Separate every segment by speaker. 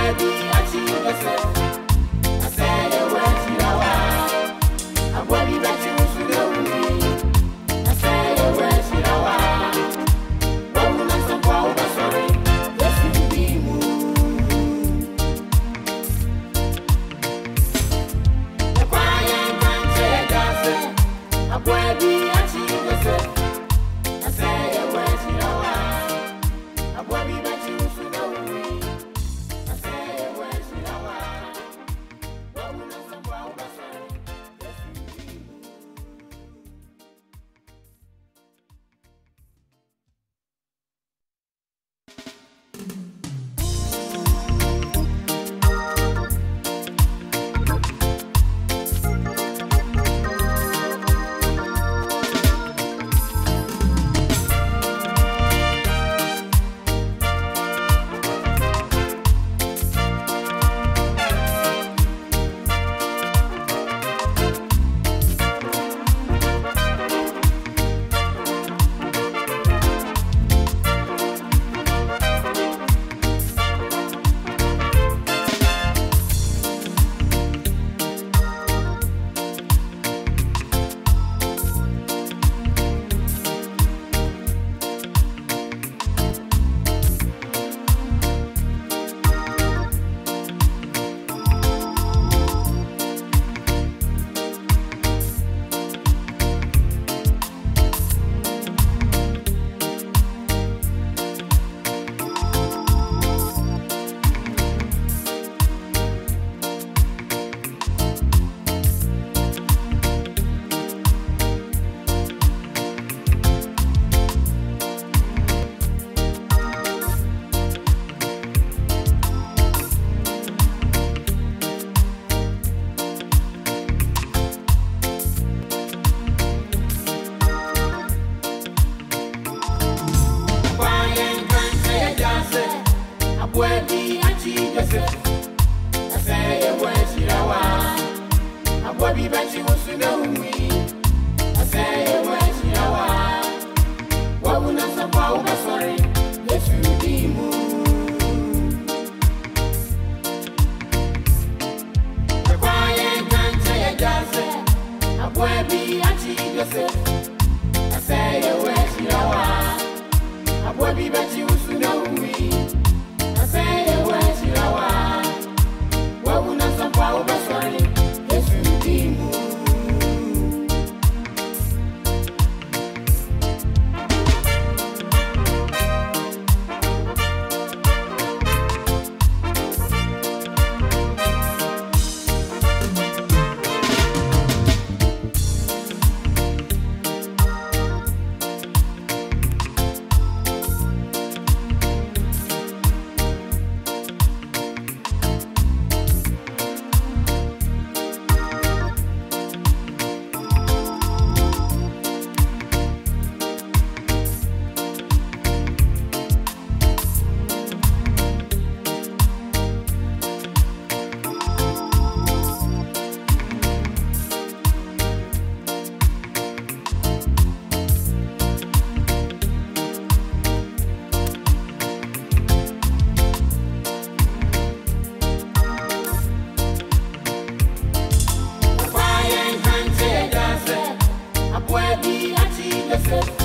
Speaker 1: web você. Achi Joseph. Ase ye we shirawa. Abwebi bachi usuna umwi. Ase ye we shirawa. Wabuna sapa ubasori. Yesu dimu. Kwaye kante ye jaze. Abwebi achi Joseph. Ase achi Joseph.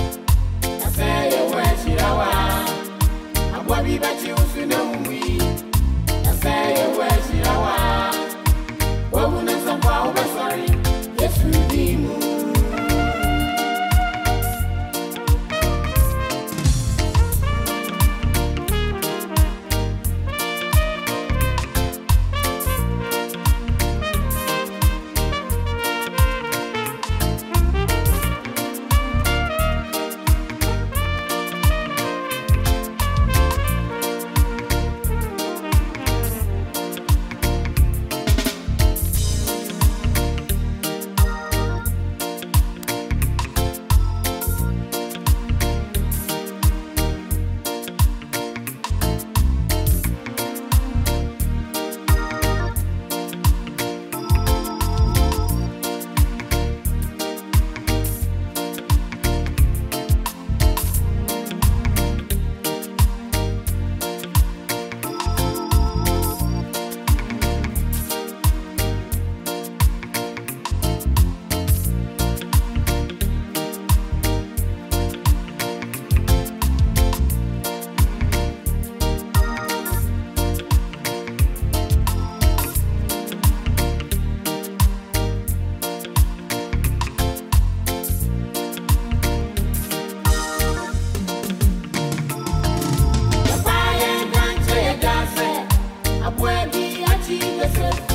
Speaker 1: Achi